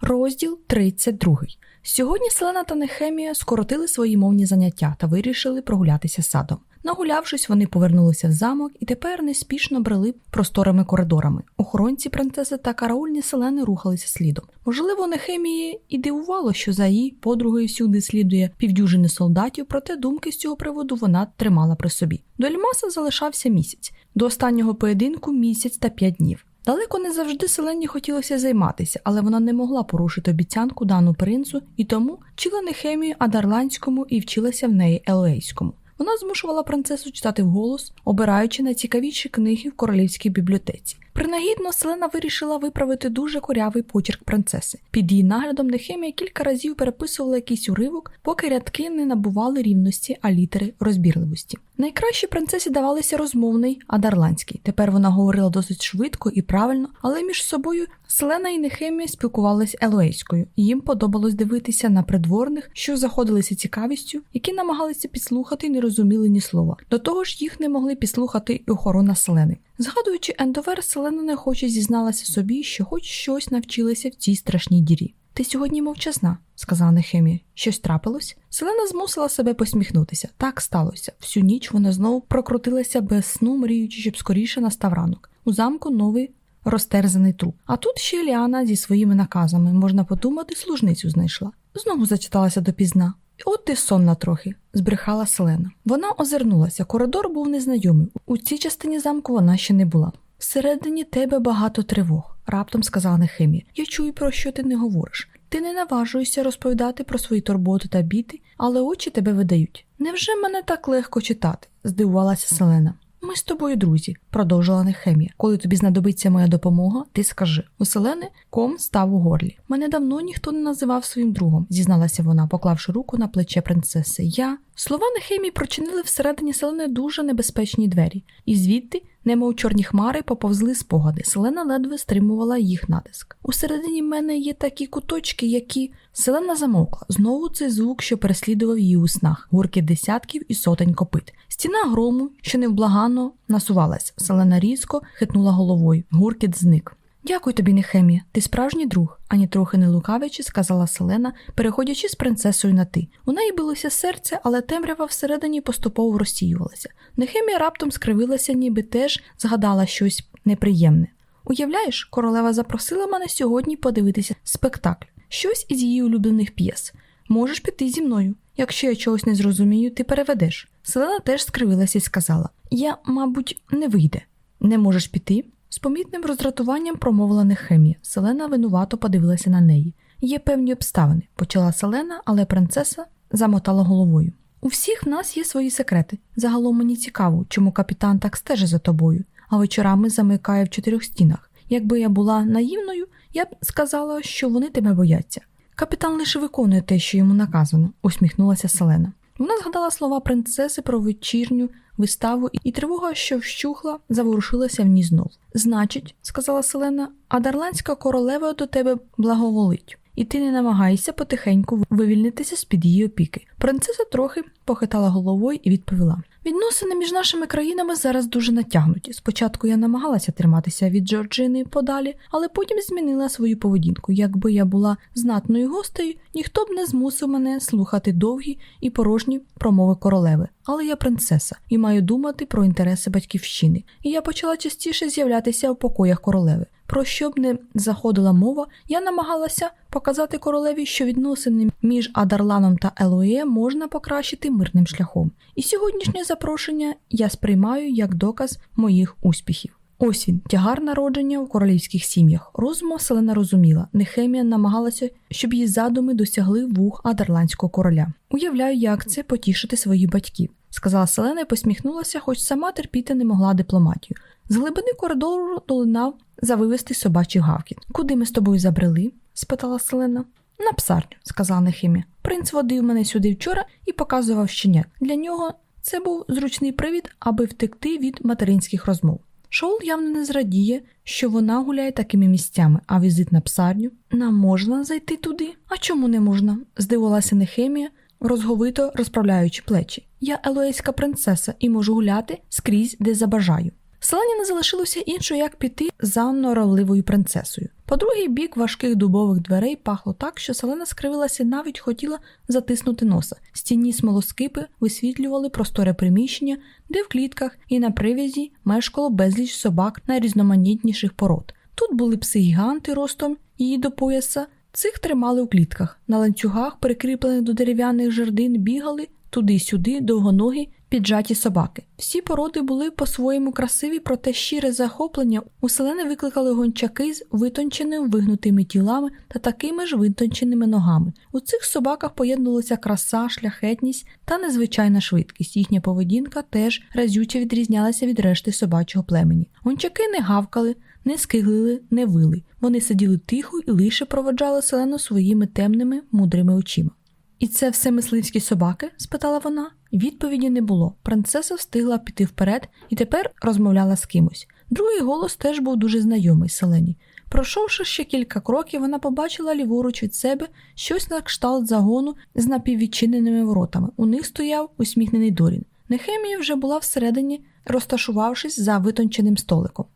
Розділ 32. Сьогодні Селена та Нехемія скоротили свої мовні заняття та вирішили прогулятися садом. Нагулявшись, вони повернулися в замок і тепер неспішно брели просторими коридорами. Охоронці принцеси та караульні селени рухалися слідом. Можливо, Нехемії і дивувало, що за її подругою всюди слідує півдюжини солдатів, проте думки з цього приводу вона тримала при собі. До Ельмаса залишався місяць, до останнього поєдинку місяць та п'ять днів. Далеко не завжди Селені хотілося займатися, але вона не могла порушити обіцянку дану принцу і тому вчила не хемію адарландському і вчилася в неї елейському. Вона змушувала принцесу читати вголос, обираючи найцікавіші книги в королівській бібліотеці. Принагідно Селена вирішила виправити дуже корявий почерк принцеси. Під її наглядом Нехемія кілька разів переписувала якийсь уривок, поки рядки не набували рівності, а літери розбірливості. Найкраще принцесі давалися розмовний адарландський. Тепер вона говорила досить швидко і правильно, але між собою Селена і Нехемія спілкувалися елоейською. Їм подобалось дивитися на придворних, що заходилися цікавістю, які намагалися підслухати і не розуміли ні слова. До того ж, їх не могли підслухати і охорона Селени. Згадуючи Ендовер, Селена неохоче зізналася собі, що хоч щось навчилася в цій страшній дірі. Ти сьогодні мовчазна, сказала Нехемія. Щось трапилось? Селена змусила себе посміхнутися. Так сталося. Всю ніч вона знову прокрутилася без сну, мріючи, щоб скоріше настав ранок. У замку новий розтерзаний труп. А тут ще Ліана зі своїми наказами, можна подумати, служницю знайшла. Знову зачиталася допізна. От ти сонна трохи, збрехала Селена. Вона озирнулася, коридор був незнайомий. У цій частині замку вона ще не була. Всередині тебе багато тривог, раптом сказала Нехемія. Я чую, про що ти не говориш. Ти не наважуєшся розповідати про свої турботи та біти, але очі тебе видають. Невже мене так легко читати? здивувалася Селена. Ми з тобою, друзі, продовжила Нехемія. Коли тобі знадобиться моя допомога, ти скажи. У Селени ком став у горлі. Мене давно ніхто не називав своїм другом, зізналася вона, поклавши руку на плече принцеси. Я слова Нехемії прочинили всередині селени дуже небезпечні двері, і звідти, немов чорні хмари, поповзли спогади. Селена ледве стримувала їх натиск. У середині мене є такі куточки, які. Селена замовкла. Знову цей звук, що переслідував її у снах, гурки десятків і сотень копит. Стіна грому, що невблаганно насувалась. Селена різко хитнула головою. Гуркіт зник. Дякую тобі, Нехемія. Ти справжній друг, ані трохи не лукавичи, сказала Селена, переходячи з принцесою на ти. У неї билося серце, але темрява всередині поступово розсіювалася. Нехемія раптом скривилася, ніби теж згадала щось неприємне. Уявляєш, королева запросила мене сьогодні подивитися спектакль, щось із її улюблених п'єс. Можеш піти зі мною. Якщо я чогось не зрозумію, ти переведеш. Селена теж скривилася і сказала: Я, мабуть, не вийде. Не можеш піти? З помітним роздратуванням промовила Нехемія. Селена винувато подивилася на неї. Є певні обставини, почала Селена, але принцеса замотала головою. У всіх в нас є свої секрети. Загалом мені цікаво, чому капітан так стежить за тобою, а вечорами замикає в чотирьох стінах. Якби я була наївною, я б сказала, що вони тебе бояться. Капітан лише виконує те, що йому наказано, усміхнулася Селена. Вона згадала слова принцеси про вечірню виставу, і тривога, що вщухла, заворушилася в ній знов. Значить, сказала Селена, а дарландська королева до тебе благоволить, і ти не намагаєшся потихеньку вивільнитися з під її опіки. Принцеса трохи похитала головою і відповіла: Відносини між нашими країнами зараз дуже натягнуті. Спочатку я намагалася триматися від Джорджини подалі, але потім змінила свою поведінку. Якби я була знатною гостею, ніхто б не змусив мене слухати довгі і порожні промови королеви. Але я принцеса і маю думати про інтереси батьківщини. І я почала частіше з'являтися в покоях королеви. Про що б не заходила мова, я намагалася показати королеві, що відносини між Адарланом та Елоє можна покращити мирним шляхом. І сьогоднішнє запрошення я сприймаю як доказ моїх успіхів. Ось він, тягар народження у королівських сім'ях. Розумом Селена розуміла, Нехемія намагалася, щоб її задуми досягли вух адерландського короля. Уявляю, як це потішити своїх батьків, сказала Селена і посміхнулася, хоч сама терпіти не могла дипломатію. З глибини коридору долинав завивести собачий гавкіт. Куди ми з тобою забрели? спитала Селена. На псарню, сказала Нехемія. Принц водив мене сюди вчора і показував щенят. Для нього це був зручний привід, аби втекти від материнських розмов. Шоул явно не зрадіє, що вона гуляє такими місцями, а візит на псарню. Нам можна зайти туди? А чому не можна? здивувалася Нехемія, розговито розправляючи плечі. Я елоейська принцеса і можу гуляти скрізь, де забажаю. Селені не залишилося іншого, як піти за норовливою принцесою. По другий бік важких дубових дверей пахло так, що селена скривилася і навіть хотіла затиснути носа. Стінні смолоскипи висвітлювали просторе приміщення, де в клітках і на привязі мешкало безліч собак найрізноманітніших пород. Тут були пси гіганти ростом її до пояса. Цих тримали у клітках. На ланцюгах, прикріплених до дерев'яних жердин, бігали туди-сюди довгоногі піджаті собаки. Всі породи були по-своєму красиві, проте щире захоплення у селени викликали гончаки з витонченими вигнутими тілами та такими ж витонченими ногами. У цих собаках поєднувалася краса, шляхетність та незвичайна швидкість. Їхня поведінка теж разюче відрізнялася від решти собачого племені. Гончаки не гавкали, не скиглили, не вили. Вони сиділи тихо і лише проводжали селену своїми темними, мудрими очима. І це все мисливські собаки? спитала вона. Відповіді не було. Принцеса встигла піти вперед і тепер розмовляла з кимось. Другий голос теж був дуже знайомий селені. Пройшовши ще кілька кроків, вона побачила ліворуч від себе щось на кшталт загону з напіввідчиненими воротами. У них стояв усміхнений Дорін. Нехемія вже була всередині, розташувавшись за витонченим столиком.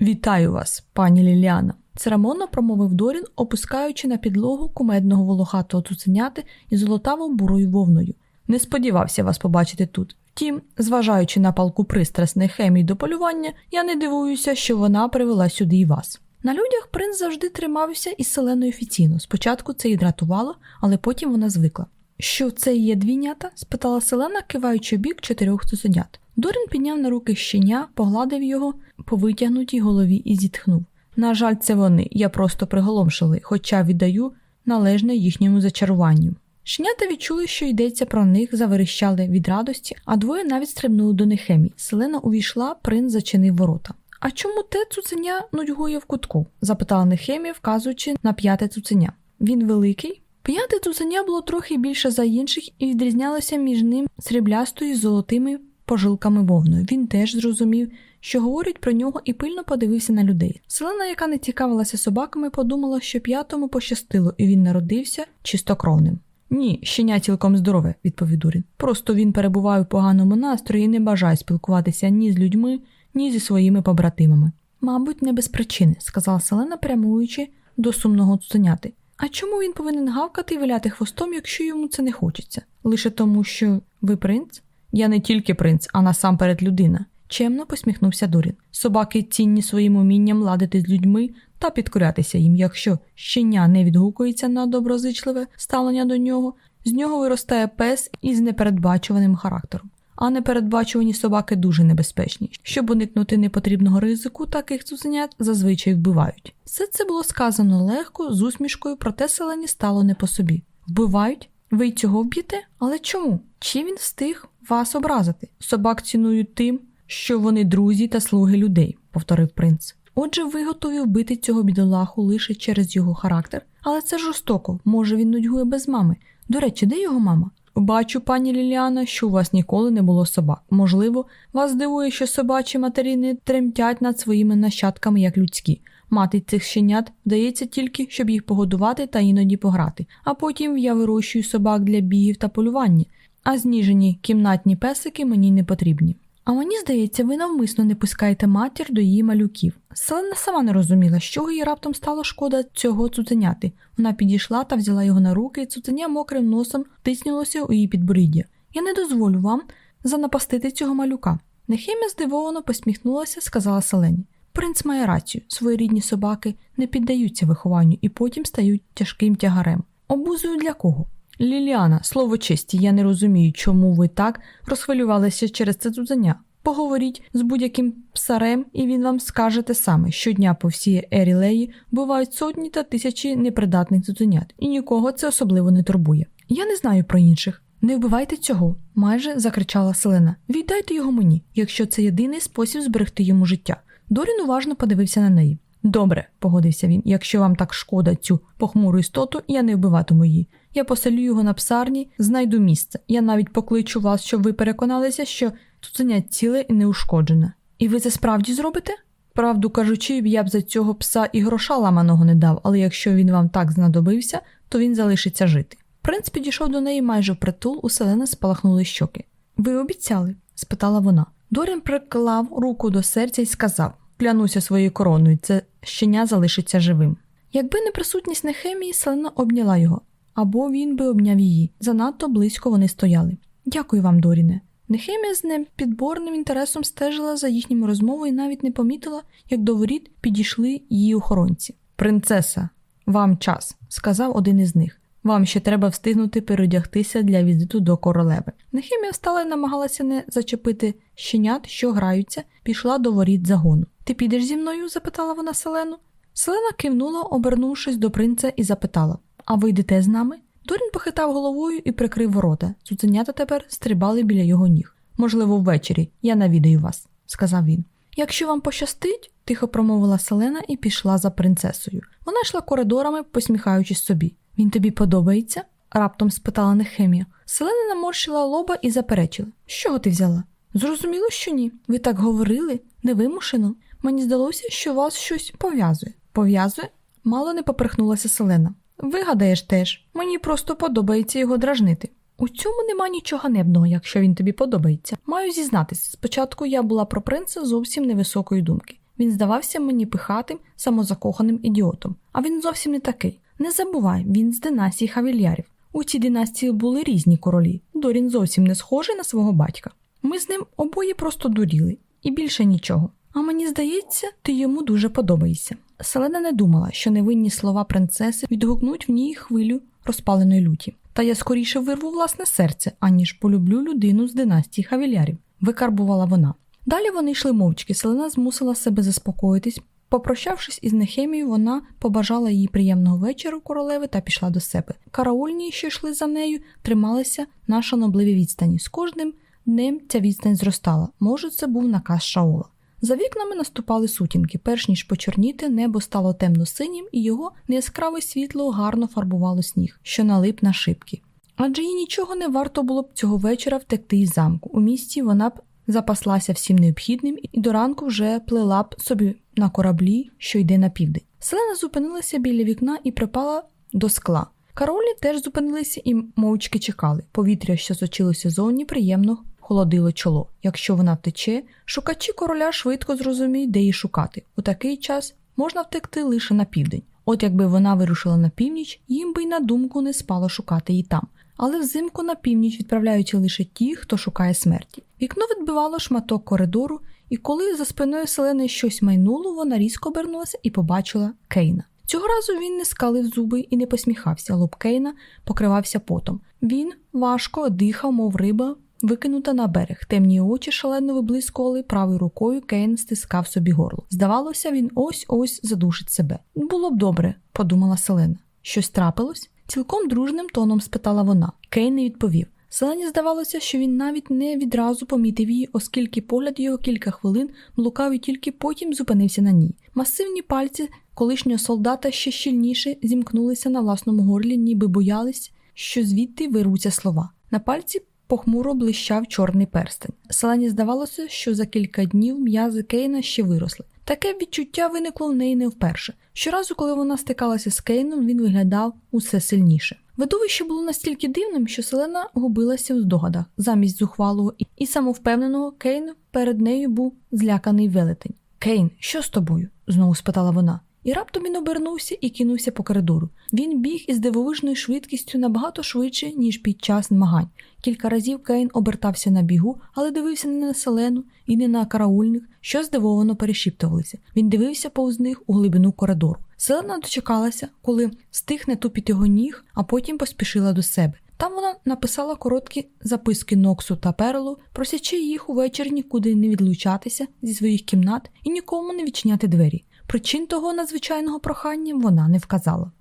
Вітаю вас, пані Ліліана. Церемонно промовив Дорін, опускаючи на підлогу кумедного волохатого цуценяти і золотаво бурою вовною. Не сподівався вас побачити тут. Втім, зважаючи на палку пристрасних хемій до полювання, я не дивуюся, що вона привела сюди і вас. На людях принц завжди тримався із селеною офіційно. Спочатку це її дратувало, але потім вона звикла. Що це є двійнята? спитала селена, киваючи бік чотирьох цуценят. Дорін підняв на руки щеня, погладив його по витягнутій голові і зітхнув. На жаль, це вони, я просто приголомшили, хоча віддаю належне їхньому зачаруванню. Шнята відчули, що йдеться про них, заверещали від радості, а двоє навіть стрибнули до Нехемі. Селена увійшла, принц зачинив ворота. А чому те цуценя нудьгує в кутку? запитала Нехемія, вказуючи на п'яте цуценя. Він великий. П'яте цуценя було трохи більше за інших і відрізнялося між ним сріблястою з золотими пожилками вовною. Він теж зрозумів, що говорять про нього, і пильно подивився на людей. Селена, яка не цікавилася собаками, подумала, що п'ятому пощастило, і він народився чистокровним. Ні, щеня цілком здорове, відповів Дурін. Просто він перебуває в поганому настрої і не бажає спілкуватися ні з людьми, ні зі своїми побратимами. Мабуть, не без причини, сказала Селена, прямуючи до сумного цуценяти. А чому він повинен гавкати і виляти хвостом, якщо йому це не хочеться? Лише тому, що ви принц? Я не тільки принц, а насамперед людина. Чемно посміхнувся Дорін. Собаки цінні своїм умінням ладити з людьми та підкорятися їм. Якщо щеня не відгукується на доброзичливе ставлення до нього, з нього виростає пес із непередбачуваним характером. А непередбачувані собаки дуже небезпечні. Щоб уникнути непотрібного ризику, таких цуценят зазвичай вбивають. Все це було сказано легко, з усмішкою, проте селені стало не по собі. Вбивають? Ви й цього вб'єте? Але чому? Чи він встиг вас образити? Собак цінують тим, що вони друзі та слуги людей, повторив принц. Отже, ви готові вбити цього бідолаху лише через його характер, але це жорстоко, може він нудьгує без мами. До речі, де його мама? Бачу, пані Ліліана, що у вас ніколи не було собак. Можливо, вас дивує, що собачі матері не тремтять над своїми нащадками як людські. Мати цих щенят вдається тільки, щоб їх погодувати та іноді пограти, а потім я вирощую собак для бігів та полювання, а зніжені кімнатні песики мені не потрібні. А мені здається, ви навмисно не пускаєте матір до її малюків. Селена сама не розуміла, з чого їй раптом стало шкода цього цуценяти. Вона підійшла та взяла його на руки, і цуценя мокрим носом тиснулося у її підборіддя. Я не дозволю вам занапастити цього малюка. Нехемія здивовано посміхнулася, сказала Селені. Принц має рацію, свої рідні собаки не піддаються вихованню і потім стають тяжким тягарем. Обузою для кого? Ліліана, слово честі, я не розумію, чому ви так розхвилювалися через це цуценя. Поговоріть з будь-яким псарем, і він вам скаже те саме. Щодня по всій Ерілеї бувають сотні та тисячі непридатних цуценят, і нікого це особливо не турбує. Я не знаю про інших. Не вбивайте цього, майже закричала Селена. Віддайте його мені, якщо це єдиний спосіб зберегти йому життя. Дорін уважно подивився на неї. Добре, погодився він. Якщо вам так шкода цю похмуру істоту, я не вбиватиму її. Я поселю його на псарні, знайду місце. Я навіть покличу вас, щоб ви переконалися, що цуценя ціле і неушкоджене. І ви це справді зробите? Правду кажучи, я б за цього пса і гроша ламаного не дав, але якщо він вам так знадобився, то він залишиться жити. Принц підійшов до неї майже впритул, у селени спалахнули щоки. Ви обіцяли? спитала вона. Дорін приклав руку до серця і сказав: Клянуся своєю короною, це щеня залишиться живим. Якби не присутність Нехемії, Селена обняла його, або він би обняв її. Занадто близько вони стояли. Дякую вам, Доріне. Нехемія з непідборним інтересом стежила за їхніми розмовою і навіть не помітила, як до воріт підійшли її охоронці. Принцеса, вам час, сказав один із них. Вам ще треба встигнути переодягтися для візиту до королеви. Нехемія встала і намагалася не зачепити щенят, що граються, пішла до воріт загону. Ти підеш зі мною? запитала вона Селену. Селена кивнула, обернувшись до принца, і запитала А ви йдете з нами? Дорін похитав головою і прикрив ворота. Цуценята тепер стрибали біля його ніг. Можливо, ввечері я навідаю вас, сказав він. Якщо вам пощастить, тихо промовила Селена і пішла за принцесою. Вона йшла коридорами, посміхаючись собі. Він тобі подобається? раптом спитала Нехемія. Селена наморщила лоба і заперечила. З чого ти взяла? Зрозуміло, що ні. Ви так говорили, невимушено. Мені здалося, що вас щось пов'язує. Пов'язує? Мало не поперхнулася Селена. Вигадаєш теж, мені просто подобається його дражнити. У цьому нема нічого ганебного, якщо він тобі подобається. Маю зізнатися, спочатку я була про принца зовсім невисокої думки. Він здавався мені пихатим, самозакоханим ідіотом, а він зовсім не такий. Не забувай, він з династії Хавільярів. У цій династії були різні королі. Дорін зовсім не схожий на свого батька. Ми з ним обоє просто дуріли, і більше нічого. А мені здається, ти йому дуже подобаєшся. Селена не думала, що невинні слова принцеси відгукнуть в ній хвилю розпаленої люті. Та я скоріше вирву власне серце, аніж полюблю людину з династії Хавілярів, викарбувала вона. Далі вони йшли мовчки, селена змусила себе заспокоїтись. Попрощавшись із Нехемією, вона побажала їй приємного вечора королеви та пішла до себе. Караульні, що йшли за нею, трималися на шанобливій відстані. З кожним днем ця відстань зростала. Може, це був наказ Шаула. За вікнами наступали сутінки, перш ніж почорніти, небо стало темно-синім, і його неяскраве світло гарно фарбувало сніг, що налип на шибки. Адже їй нічого не варто було б цього вечора втекти із замку. У місті вона б запаслася всім необхідним і до ранку вже плела б собі на кораблі, що йде на південь. Селена зупинилася біля вікна і припала до скла. Каролі теж зупинилися і мовчки чекали. Повітря, що сочилося зовні, приємно холодило чоло. Якщо вона втече, шукачі короля швидко зрозуміють, де її шукати. У такий час можна втекти лише на південь. От якби вона вирушила на північ, їм би й на думку не спало шукати її там. Але взимку на північ відправляються лише ті, хто шукає смерті. Вікно відбивало шматок коридору, і коли за спиною селени щось майнуло, вона різко обернулася і побачила Кейна. Цього разу він не скалив зуби і не посміхався. Лоб Кейна покривався потом. Він важко дихав, мов риба, викинута на берег. Темні очі шалено виблискували, правою рукою Кейн стискав собі горло. Здавалося, він ось ось задушить себе. Було б добре, подумала Селена. Щось трапилось? Цілком дружним тоном спитала вона. Кейн не відповів. Селені здавалося, що він навіть не відразу помітив її, оскільки погляд його кілька хвилин блукав і тільки потім зупинився на ній. Масивні пальці колишнього солдата ще щільніше зімкнулися на власному горлі, ніби боялись, що звідти вируться слова. На пальці похмуро блищав чорний перстень. Селені здавалося, що за кілька днів м'язи Кейна ще виросли. Таке відчуття виникло в неї не вперше. Щоразу, коли вона стикалася з Кейном, він виглядав усе сильніше. Видовище було настільки дивним, що Селена губилася в здогадах. Замість зухвалого і самовпевненого Кейн перед нею був зляканий велетень. Кейн, що з тобою? знову спитала вона. І раптом він обернувся і кинувся по коридору. Він біг із дивовижною швидкістю набагато швидше, ніж під час змагань. Кілька разів Кейн обертався на бігу, але дивився не на селену і не на караульних, що здивовано перешіптувалися. Він дивився повз них у глибину коридору. Селена дочекалася, коли стихне тупіт його ніг, а потім поспішила до себе. Там вона написала короткі записки Ноксу та Перлу, просячи їх увечір нікуди не відлучатися зі своїх кімнат і нікому не відчиняти двері. Причин того надзвичайного прохання вона не вказала.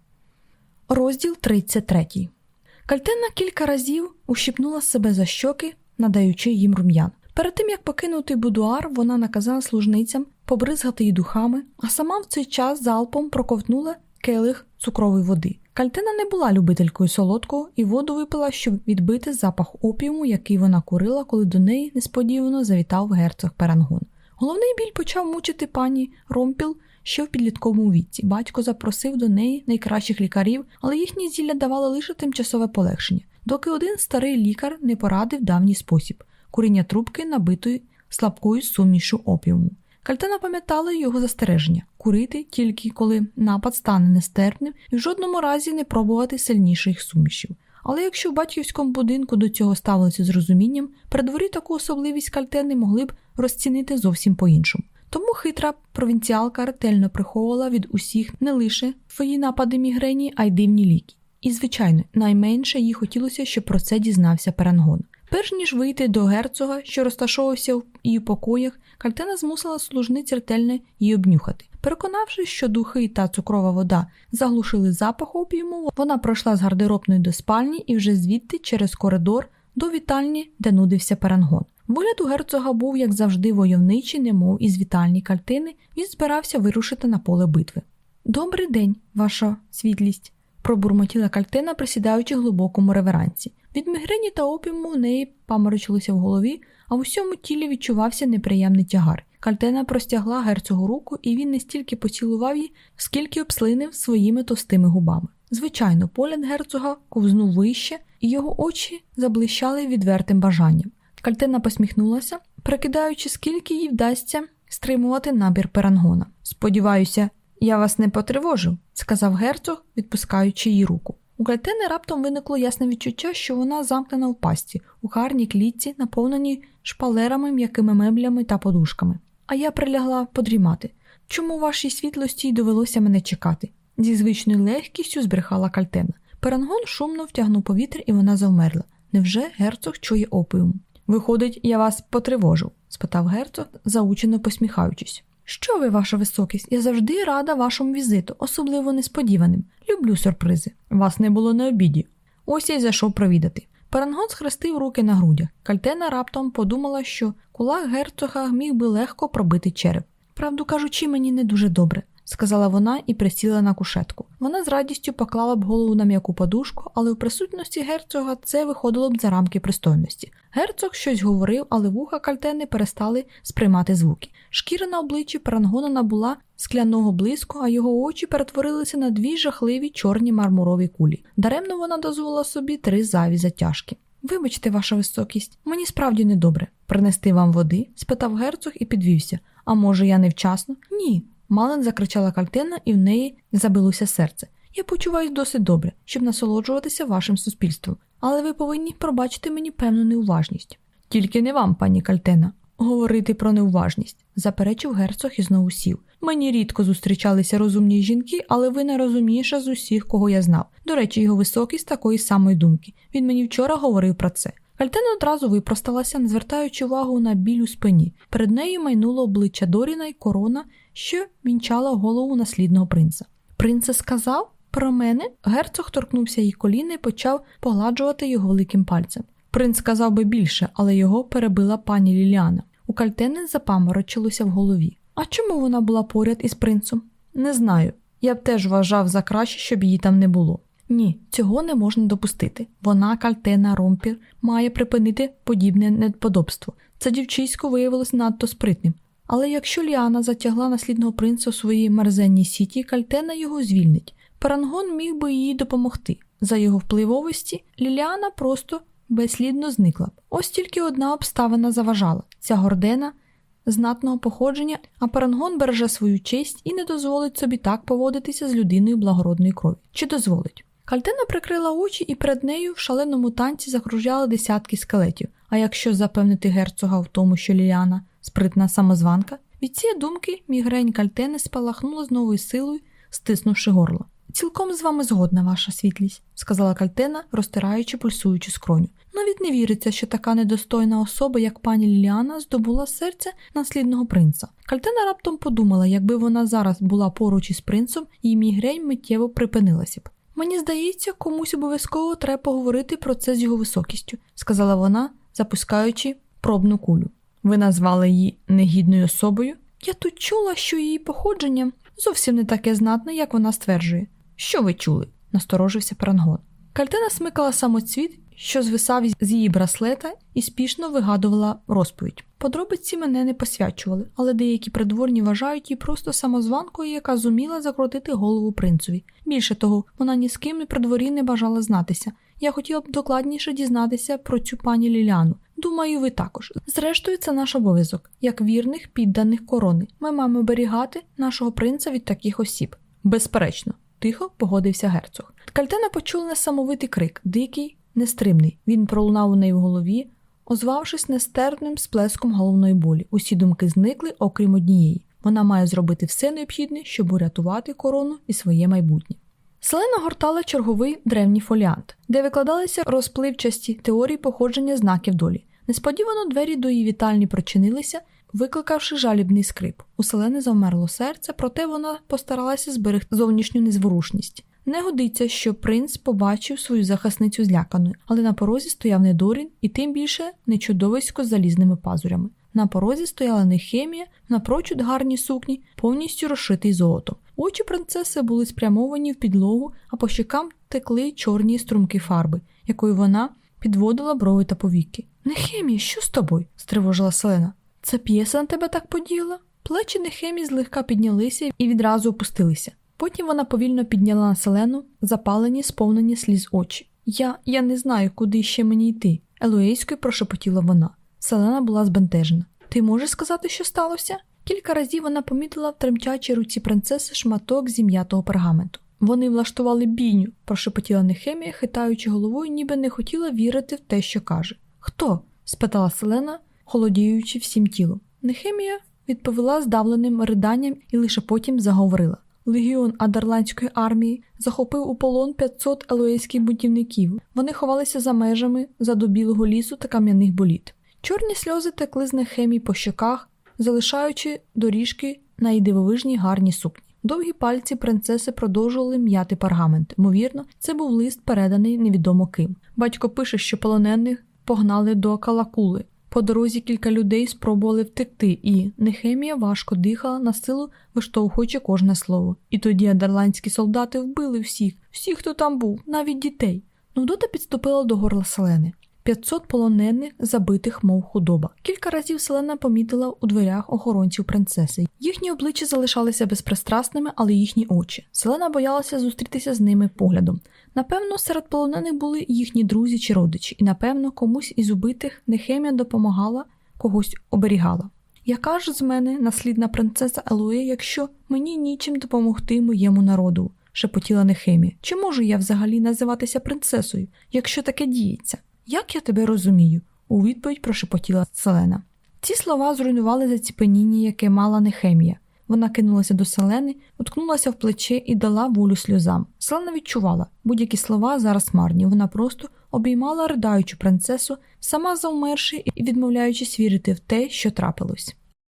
Розділ 33 Кальтена кілька разів ущипнула себе за щоки, надаючи їм рум'ян. Перед тим як покинути будуар, вона наказала служницям побризгати її духами, а сама в цей час залпом проковтнула келих цукрової води. Кальтина не була любителькою солодкого і воду випила, щоб відбити запах опіуму, який вона курила, коли до неї несподівано завітав герцог Перангон. Головний біль почав мучити пані Ромпіл ще в підлітковому віці. Батько запросив до неї найкращих лікарів, але їхні зілля давали лише тимчасове полегшення, доки один старий лікар не порадив давній спосіб куріння трубки, набитої слабкою сумішу опіуму. Кальтена пам'ятала його застереження курити тільки коли напад стане нестерпним і в жодному разі не пробувати сильніших сумішів. Але якщо в батьківському будинку до цього ставилися з розумінням, при дворі таку особливість кальтени могли б розцінити зовсім по-іншому. Тому хитра провінціалка ретельно приховувала від усіх не лише свої напади мігрені, а й дивні ліки. І, звичайно, найменше їй хотілося, щоб про це дізнався Перангон. Перш ніж вийти до герцога, що розташовувався в її покоях, Кальтена змусила служниць ретельно її обнюхати. Переконавшись, що духи та цукрова вода заглушили запах опіуму, вона пройшла з гардеробної до спальні і вже звідти через коридор до вітальні, де нудився перангон. Вигляд у герцога був, як завжди, войовничий, немов із вітальні кальтини, він збирався вирушити на поле битви. Добрий день, ваша світлість, пробурмотіла кальтина, присідаючи глибокому реверансі. Від мігрені та опіму в неї паморочилося в голові, а в усьому тілі відчувався неприємний тягар. Кальтена простягла герцогу руку, і він не стільки поцілував її, скільки обслинив своїми товстими губами. Звичайно, погляд герцога ковзнув вище, і його очі заблищали відвертим бажанням. Кальтена посміхнулася, прикидаючи, скільки їй вдасться стримувати набір перангона. Сподіваюся, я вас не потривожив, сказав герцог, відпускаючи її руку. У Кальтени раптом виникло ясне відчуття, що вона замкнена в пасті, у гарній клітці, наповненій шпалерами, м'якими меблями та подушками. А я прилягла подрімати. Чому вашій світлості й довелося мене чекати? Зі звичною легкістю збрехала Кальтена. Перангон шумно втягнув повітря, і вона завмерла. Невже герцог чує опіум? Виходить, я вас потривожив? спитав герцог, заучено посміхаючись. Що ви, ваша високість? Я завжди рада вашому візиту, особливо несподіваним. Люблю сюрпризи. Вас не було на обіді. Ось я й зайшов провідати. Парангон схрестив руки на грудях. Кальтена раптом подумала, що кулак герцога міг би легко пробити череп. Правду кажучи, мені не дуже добре сказала вона і присіла на кушетку. Вона з радістю поклала б голову на м'яку подушку, але в присутності герцога це виходило б за рамки пристойності. Герцог щось говорив, але вуха Кальтени перестали сприймати звуки. Шкіра на обличчі Парангона набула скляного блиску, а його очі перетворилися на дві жахливі чорні мармурові кулі. Даремно вона дозволила собі три зайві затяжки. Вибачте, ваша високість, мені справді недобре. Принести вам води? спитав герцог і підвівся. А може, я невчасно? Ні. Малин закричала кальтена, і в неї забилося серце. Я почуваюся досить добре, щоб насолоджуватися вашим суспільством, але ви повинні пробачити мені певну неуважність. Тільки не вам, пані Кальтена, говорити про неуважність, заперечив герцог і знову сів. Мені рідко зустрічалися розумні жінки, але ви найрозумніша з усіх, кого я знав. До речі, його високість такої самої думки. Він мені вчора говорив про це. Кальтена одразу випросталася, не звертаючи увагу на біль у спині. Перед нею майнуло обличчя Доріна й корона, що вінчала голову наслідного принца. Принце сказав про мене. Герцог торкнувся її коліна і почав погладжувати його великим пальцем. Принц сказав би більше, але його перебила пані Ліліана. У Кальтени запаморочилося в голові. А чому вона була поряд із принцем? Не знаю. Я б теж вважав за краще, щоб її там не було. Ні, цього не можна допустити. Вона, Кальтена Ромпір, має припинити подібне неподобство. Це дівчисько виявилось надто спритним. Але якщо Ліліана затягла наслідного принца у своїй мерзенній сіті, Кальтена його звільнить. Парангон міг би їй допомогти. За його впливовості Ліліана просто безслідно зникла б. Ось тільки одна обставина заважала ця Гордена знатного походження, а Парангон береже свою честь і не дозволить собі так поводитися з людиною благородної крові. Чи дозволить? Кальтена прикрила очі, і перед нею в шаленому танці закружляли десятки скелетів. А якщо запевнити герцога в тому, що Ліліана спритна самозванка, від цієї думки мігрень Кальтени спалахнула з новою силою, стиснувши горло. Цілком з вами згодна, ваша світлість, сказала Кальтена, розтираючи пульсуючу скроню. Навіть не віриться, що така недостойна особа, як пані Ліліана, здобула серце наслідного принца. Кальтена раптом подумала, якби вона зараз була поруч із принцем, її мігрень миттєво припинилася б. Мені здається, комусь обов'язково треба поговорити про це з його високістю, сказала вона, запускаючи пробну кулю. Ви назвали її негідною особою? Я тут чула, що її походження зовсім не таке знатне, як вона стверджує. Що ви чули? насторожився Парангон. Кальтена смикала самоцвіт, що звисав з її браслета, і спішно вигадувала розповідь. Подробиці мене не посвячували, але деякі придворні вважають її просто самозванкою, яка зуміла закрутити голову принцові. Більше того, вона ні з ким при дворі не бажала знатися. Я хотіла б докладніше дізнатися про цю пані Ліляну. Думаю, ви також. Зрештою, це наш обов'язок, як вірних підданих корони. Ми маємо оберігати нашого принца від таких осіб. Безперечно, тихо погодився герцог. Кальтена почула несамовитий крик, дикий, нестримний. Він пролунав у неї в голові, озвавшись нестерпним сплеском головної болі. Усі думки зникли, окрім однієї. Вона має зробити все необхідне, щоб урятувати корону і своє майбутнє. Селена гортала черговий древній фоліант, де викладалися розпливчасті теорії походження знаків долі. Несподівано двері до її вітальні прочинилися, викликавши жалібний скрип. У селени завмерло серце, проте вона постаралася зберегти зовнішню незворушність. Не годиться, що принц побачив свою захисницю зляканою, але на порозі стояв не Дорін і тим більше не чудовисько з залізними пазурями. На порозі стояла Нехемія, напрочуд гарні сукні, повністю розшитий золотом. Очі принцеси були спрямовані в підлогу, а по щекам текли чорні струмки фарби, якою вона підводила брови та повіки. Нехемія, що з тобою? стривожила Селена. Це п'єса на тебе так поділа? Плечі Нехемії злегка піднялися і відразу опустилися. Потім вона повільно підняла на селену, запалені, сповнені сліз очі. Я я не знаю, куди ще мені йти, елоейською прошепотіла вона. Селена була збентежена. Ти можеш сказати, що сталося? Кілька разів вона помітила в тремтячій руці принцеси шматок зім'ятого пергаменту. Вони влаштували бійню, прошепотіла Нехемія, хитаючи головою, ніби не хотіла вірити в те, що каже. Хто? спитала Селена, холодіючи всім тілом. Нехемія відповіла здавленим риданням і лише потім заговорила. Легіон Адерландської армії захопив у полон 500 елоейських будівників. Вони ховалися за межами задобілого лісу та кам'яних боліт. Чорні сльози текли з Нехемії по щоках, залишаючи доріжки на її дивовижній гарній сукні. Довгі пальці принцеси продовжували м'яти паргамент. Ймовірно, це був лист, переданий невідомо ким. Батько пише, що полонених погнали до Калакули. По дорозі кілька людей спробували втекти, і Нехемія важко дихала на силу, виштовхуючи кожне слово. І тоді адерландські солдати вбили всіх, всіх, хто там був, навіть дітей. Нудота підступила до горла селени. 500 полонених, забитих, мов худоба. Кілька разів селена помітила у дверях охоронців принцеси. Їхні обличчя залишалися безпристрасними, але їхні очі. Селена боялася зустрітися з ними поглядом. Напевно, серед полонених були їхні друзі чи родичі, і напевно, комусь із убитих Нехемія допомагала, когось оберігала. Яка ж з мене наслідна принцеса Елоє, якщо мені нічим допомогти моєму народу? шепотіла Нехемія. Чи можу я взагалі називатися принцесою, якщо таке діється? Як я тебе розумію? у відповідь прошепотіла Селена. Ці слова зруйнували заціпеніння, яке мала Нехемія. Вона кинулася до селени, уткнулася в плече і дала волю сльозам. Селена відчувала, будь-які слова зараз марні. Вона просто обіймала ридаючу принцесу, сама завмерши і відмовляючись вірити в те, що трапилось.